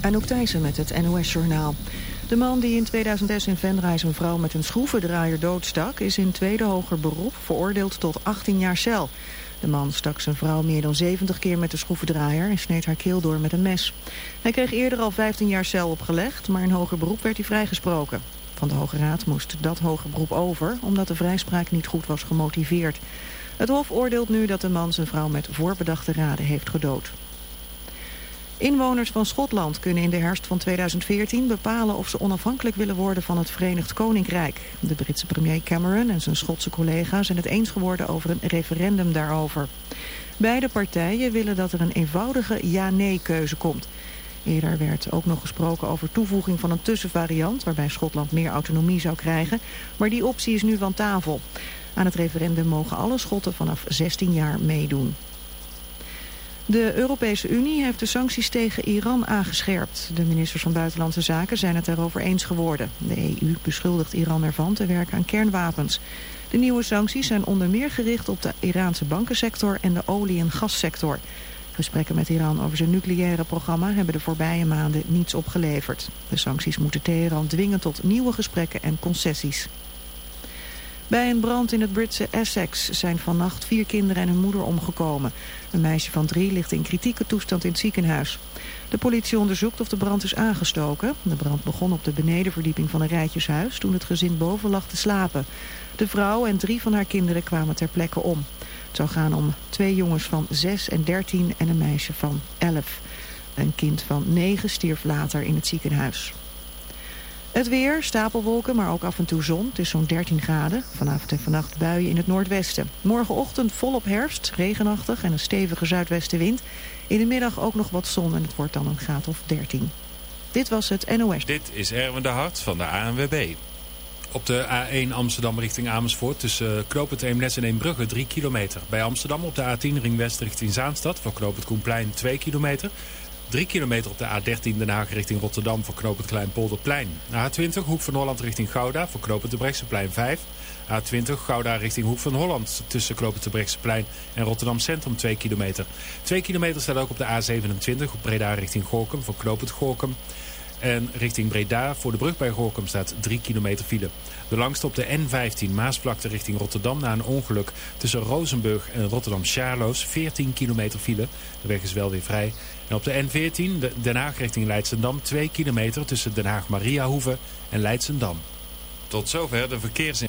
Anouk Thijssen met het NOS-journaal. De man die in 2006 in Venray een vrouw met een schroevendraaier doodstak... is in tweede hoger beroep veroordeeld tot 18 jaar cel. De man stak zijn vrouw meer dan 70 keer met de schroevendraaier... en sneed haar keel door met een mes. Hij kreeg eerder al 15 jaar cel opgelegd... maar in hoger beroep werd hij vrijgesproken. Van de Hoge Raad moest dat hoger beroep over... omdat de vrijspraak niet goed was gemotiveerd. Het Hof oordeelt nu dat de man zijn vrouw met voorbedachte raden heeft gedood. Inwoners van Schotland kunnen in de herfst van 2014 bepalen of ze onafhankelijk willen worden van het Verenigd Koninkrijk. De Britse premier Cameron en zijn Schotse collega's zijn het eens geworden over een referendum daarover. Beide partijen willen dat er een eenvoudige ja-nee keuze komt. Eerder werd ook nog gesproken over toevoeging van een tussenvariant... waarbij Schotland meer autonomie zou krijgen, maar die optie is nu van tafel. Aan het referendum mogen alle Schotten vanaf 16 jaar meedoen. De Europese Unie heeft de sancties tegen Iran aangescherpt. De ministers van Buitenlandse Zaken zijn het daarover eens geworden. De EU beschuldigt Iran ervan te werken aan kernwapens. De nieuwe sancties zijn onder meer gericht op de Iraanse bankensector en de olie- en gassector. Gesprekken met Iran over zijn nucleaire programma hebben de voorbije maanden niets opgeleverd. De sancties moeten Teheran dwingen tot nieuwe gesprekken en concessies. Bij een brand in het Britse Essex zijn vannacht vier kinderen en hun moeder omgekomen. Een meisje van drie ligt in kritieke toestand in het ziekenhuis. De politie onderzoekt of de brand is aangestoken. De brand begon op de benedenverdieping van een rijtjeshuis toen het gezin boven lag te slapen. De vrouw en drie van haar kinderen kwamen ter plekke om. Het zou gaan om twee jongens van 6 en 13 en een meisje van 11. Een kind van 9 stierf later in het ziekenhuis. Het weer, stapelwolken, maar ook af en toe zon. Het is zo'n 13 graden. Vanavond en vannacht buien in het noordwesten. Morgenochtend volop herfst, regenachtig en een stevige zuidwestenwind. In de middag ook nog wat zon en het wordt dan een graad of 13. Dit was het NOS. Dit is Erwin de Hart van de ANWB. Op de A1 Amsterdam richting Amersfoort tussen Knoopend Eemnes en Eembrugge 3 kilometer. Bij Amsterdam op de A10 ring west richting Zaanstad voor Knoopend Koenplein 2 kilometer. 3 kilometer op de A13 Den Haag richting Rotterdam voor knooppunt Kleinpolderplein. A20 Hoek van Holland richting Gouda voor knooppunt de Brechtseplein 5. A20 Gouda richting Hoek van Holland tussen knooppunt de Brechtseplein en Rotterdam Centrum 2 kilometer. 2 kilometer staat ook op de A27 op Breda richting Gorkum voor knooppunt Gorkum. En richting Breda voor de brug bij Gorkum staat 3 kilometer file. De langste op de N15 Maasvlakte richting Rotterdam na een ongeluk tussen Rozenburg en Rotterdam-Charloes 14 kilometer file. De weg is wel weer vrij. En op de N14 Den Haag richting Leidsendam 2 kilometer tussen Den Haag-Mariahoeve en Leidsendam. Tot zover de verkeersin.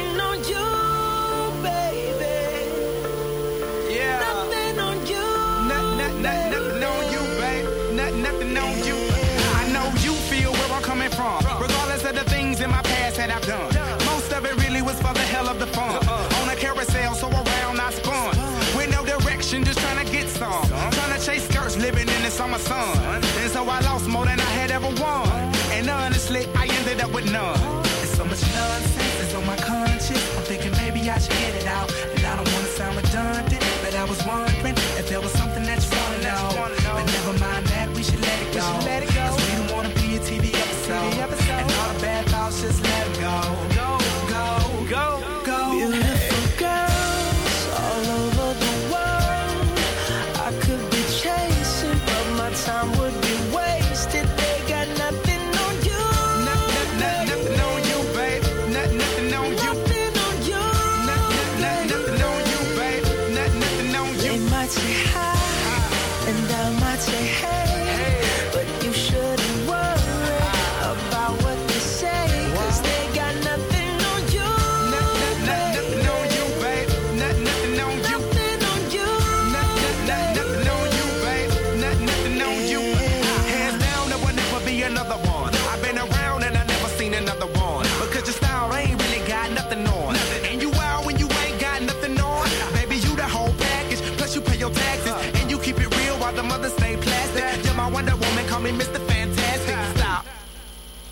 Son. And so I lost more than I had ever won. And honestly, I ended up with none.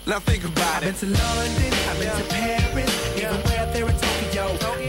Now think about I've it. been to London, I've been to Paris, even where there in Tokyo. Back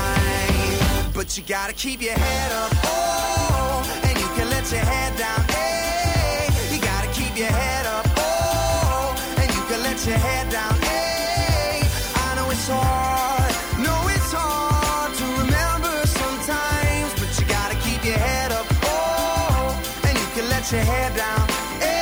But you gotta keep your head up. Oh, and you can let your head down. Hey, you gotta keep your head up. Oh, and you can let your head down. Hey, I know it's hard. No, it's hard to remember sometimes. But you gotta keep your head up. Oh, and you can let your head down. Hey.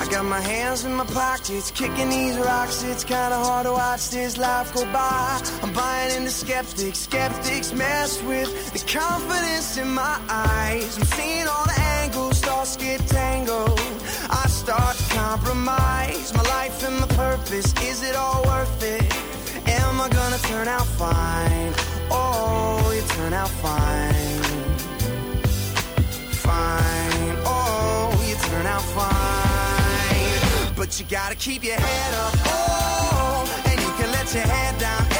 I got my hands in my pockets, kicking these rocks. It's kinda hard to watch this life go by. I'm buying the skeptics. Skeptics mess with the confidence in my eyes. I'm seeing all the angles, stars get tangled. I start to compromise my life and my purpose. Is it all worth it? Am I gonna turn out fine? Oh, you turn out fine. Fine. Oh, you turn out fine. But you gotta keep your head up. Oh, and you can let your head down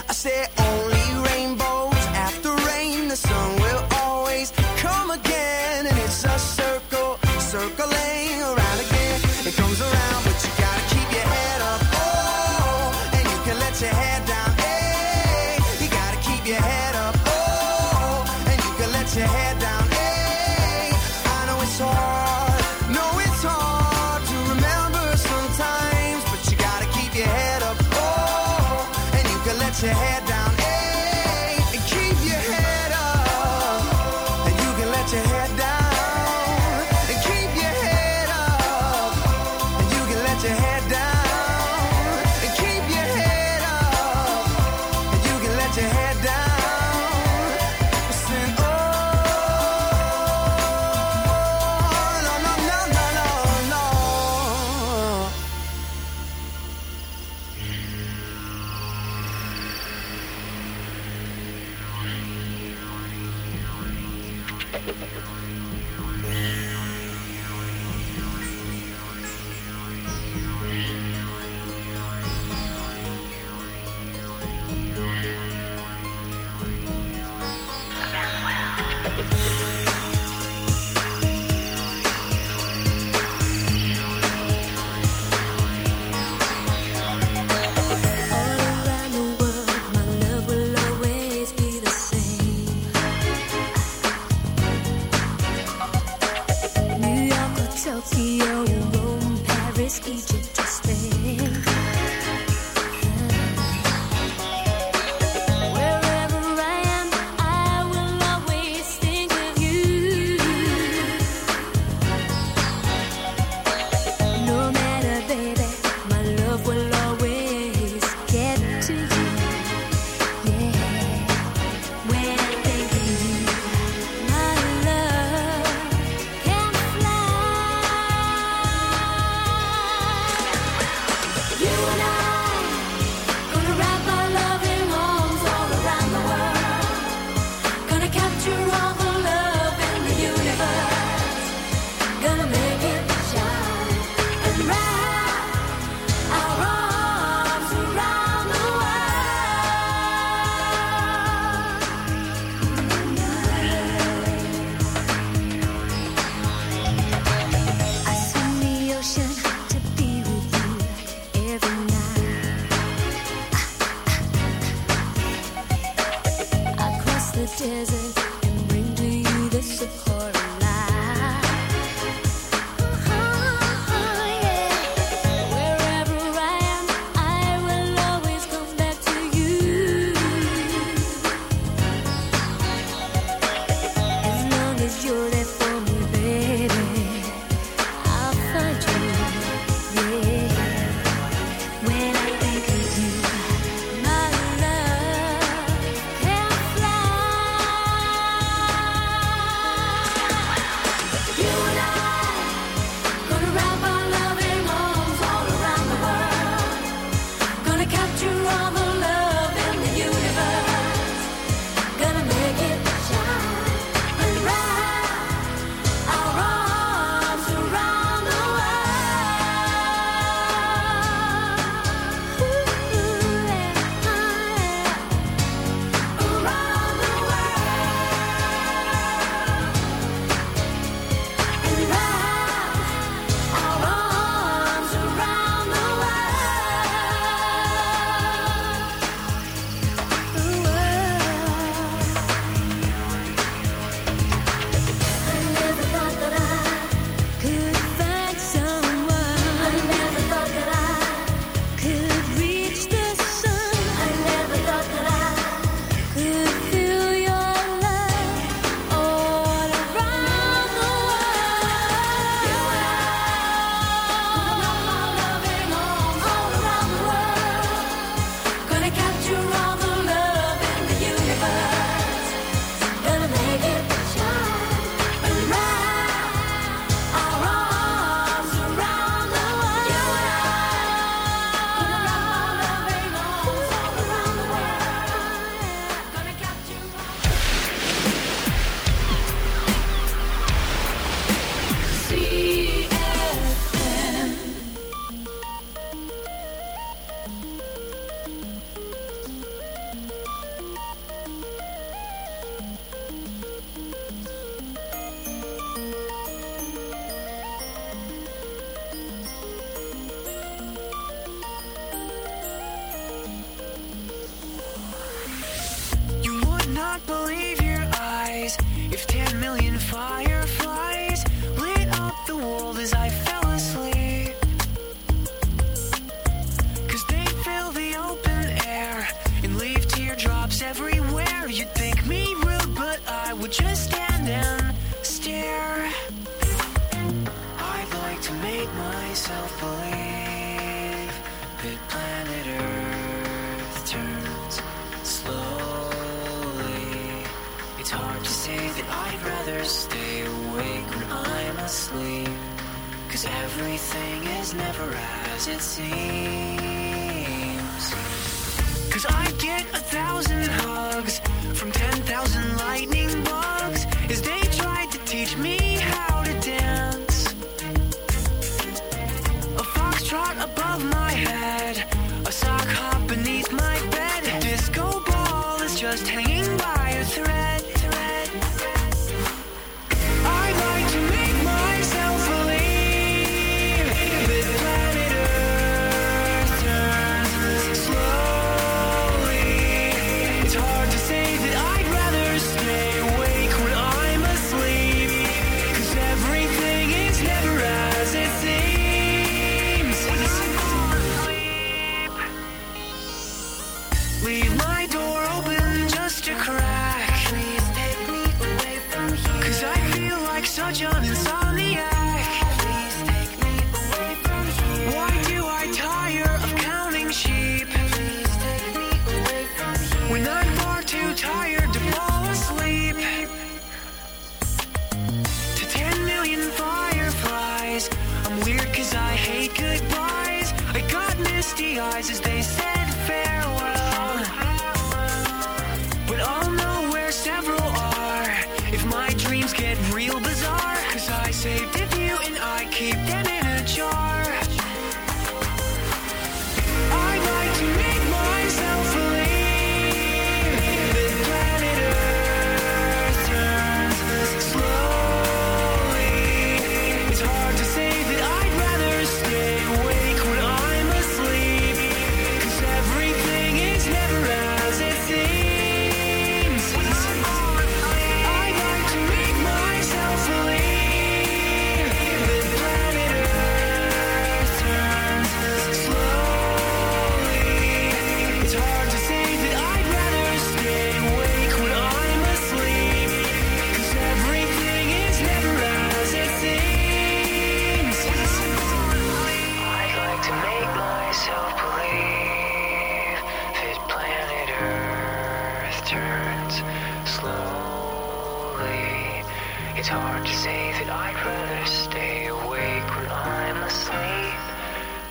is it?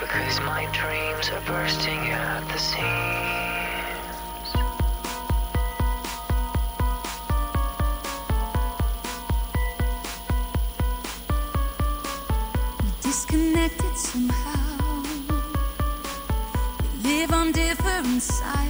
because my dreams are bursting at the seams. We're disconnected somehow. We live on different sides.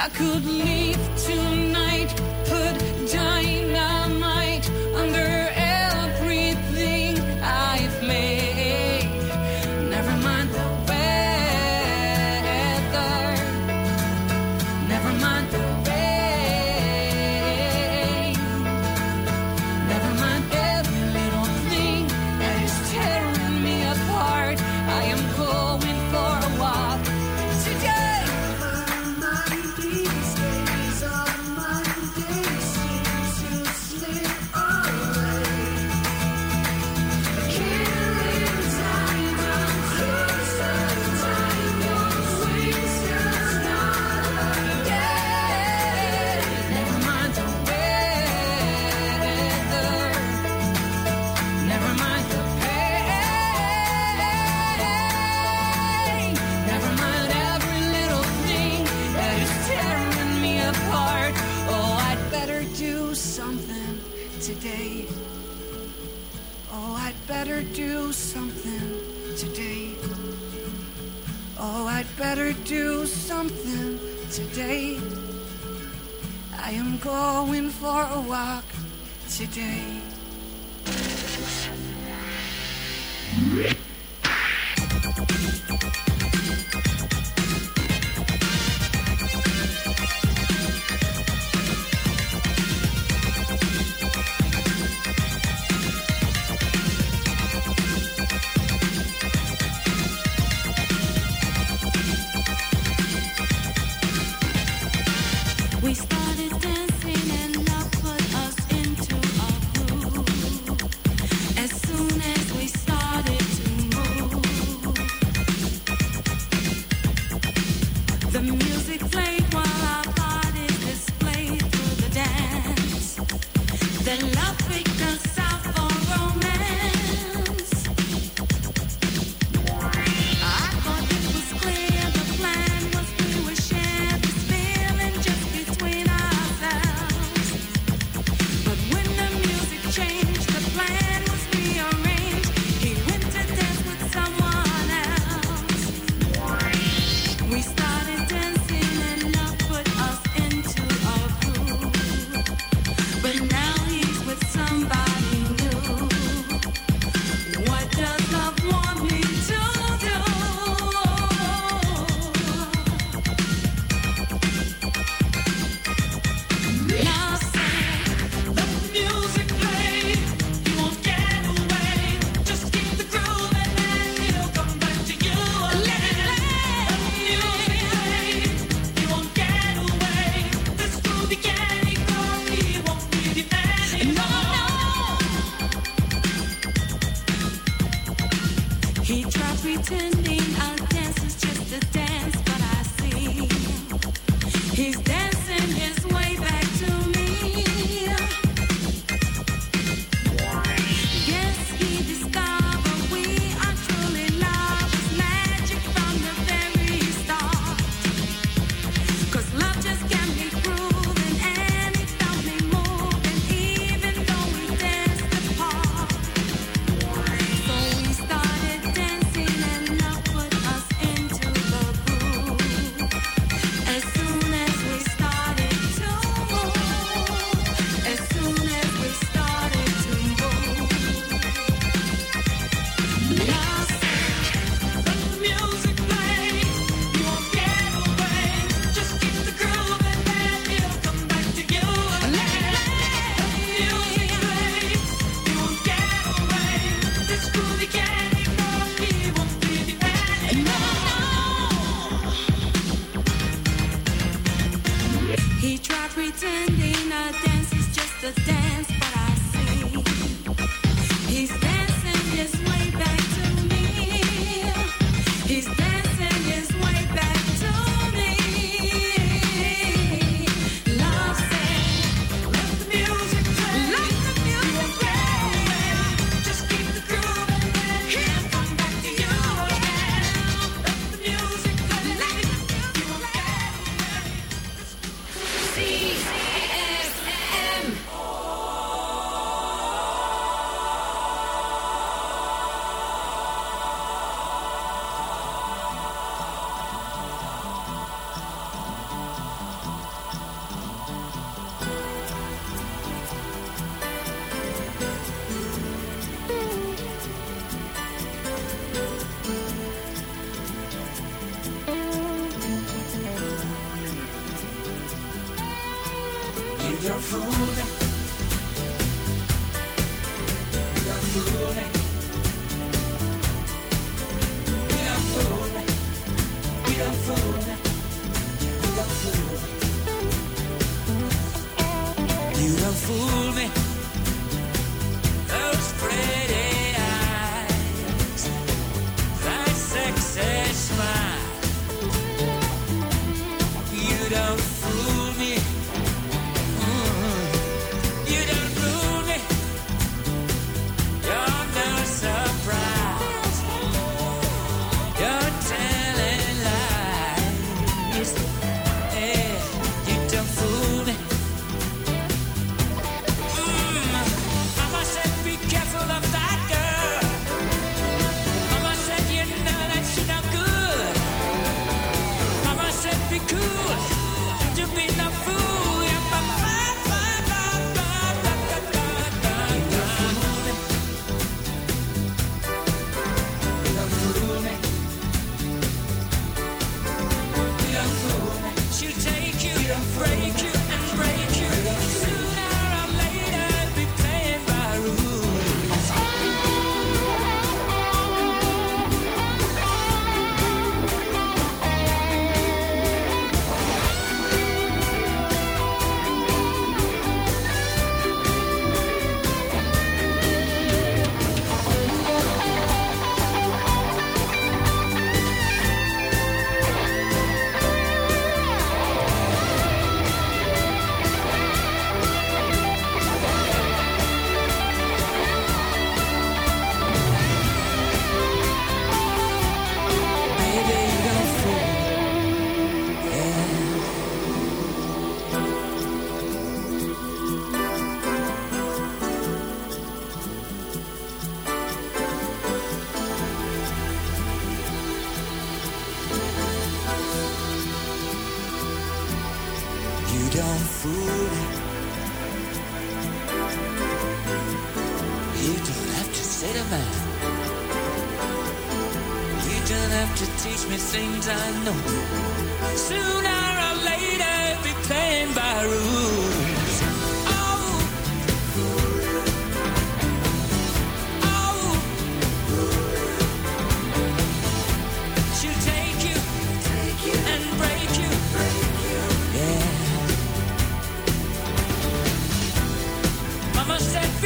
I could leave.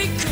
because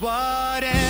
What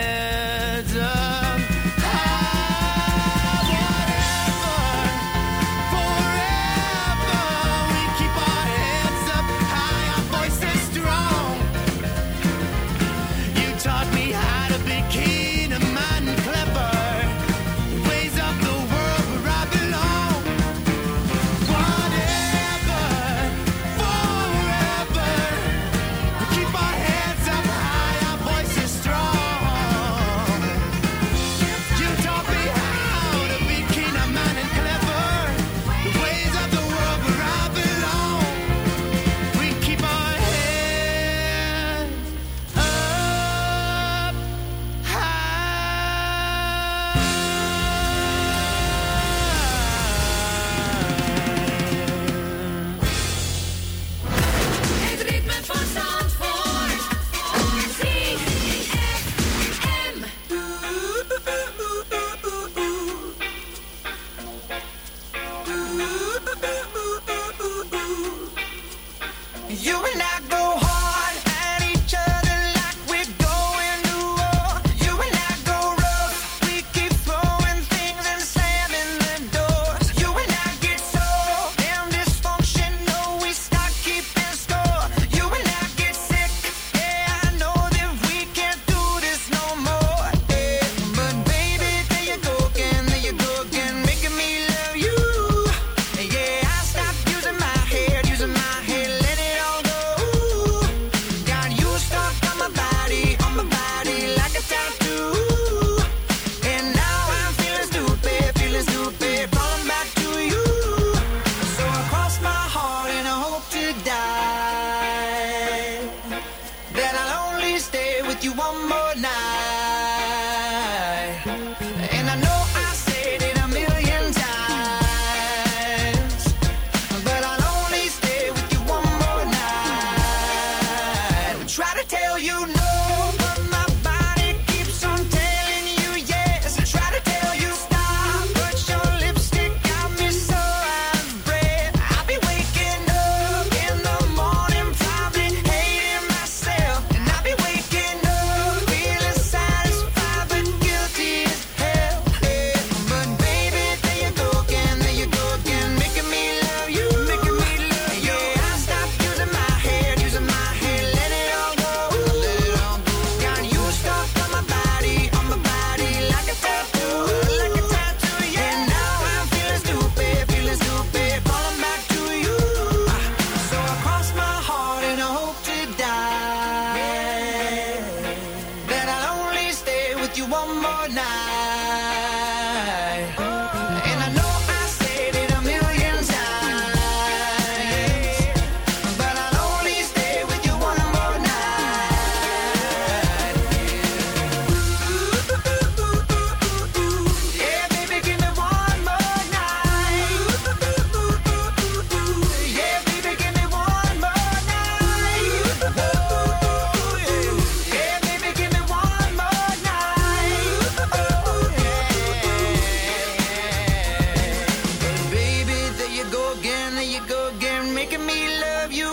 there you go again, making me love you.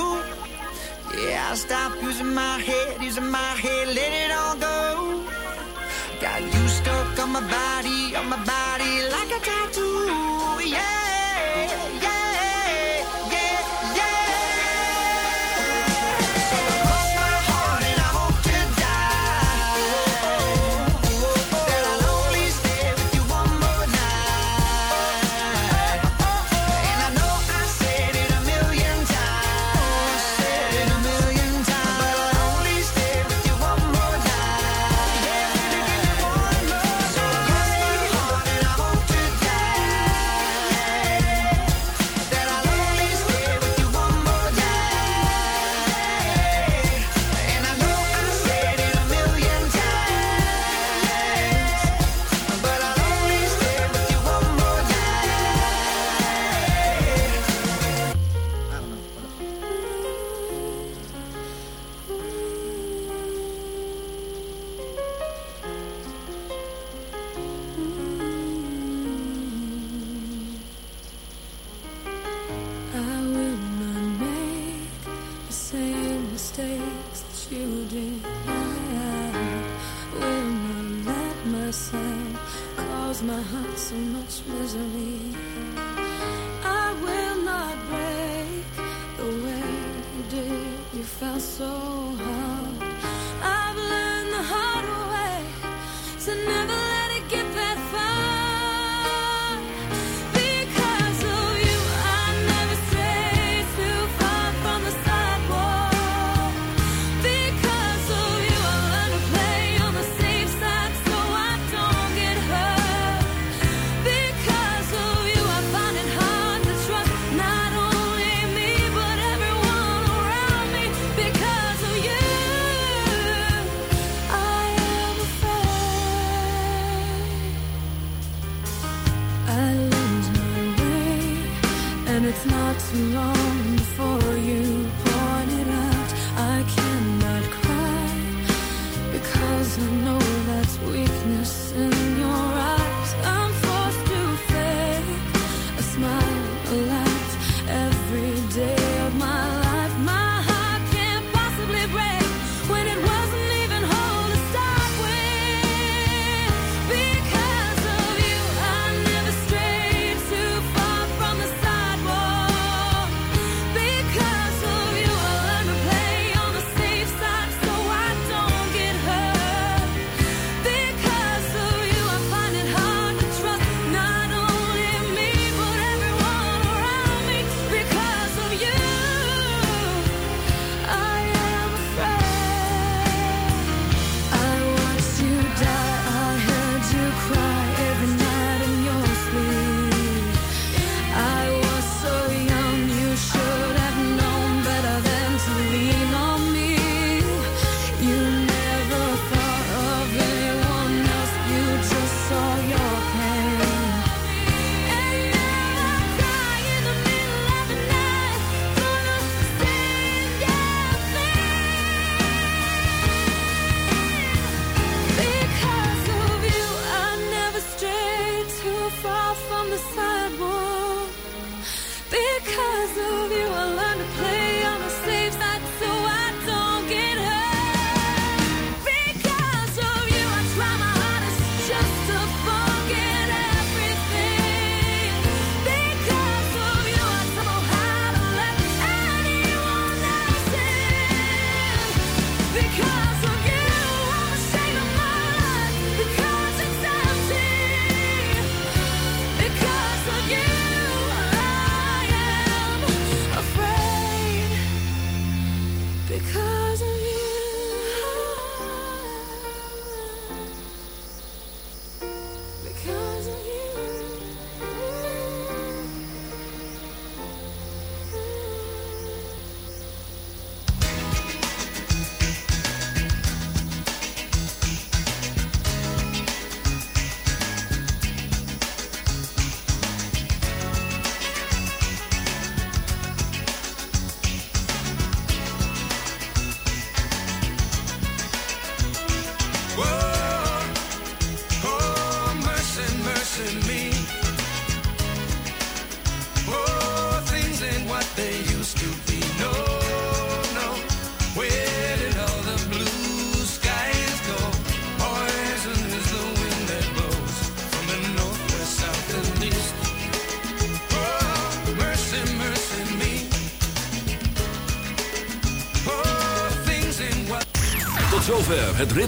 Yeah, I stop using my head, using my head, let it all go. Got you stuck on my body, on my body, like a tattoo. Yeah.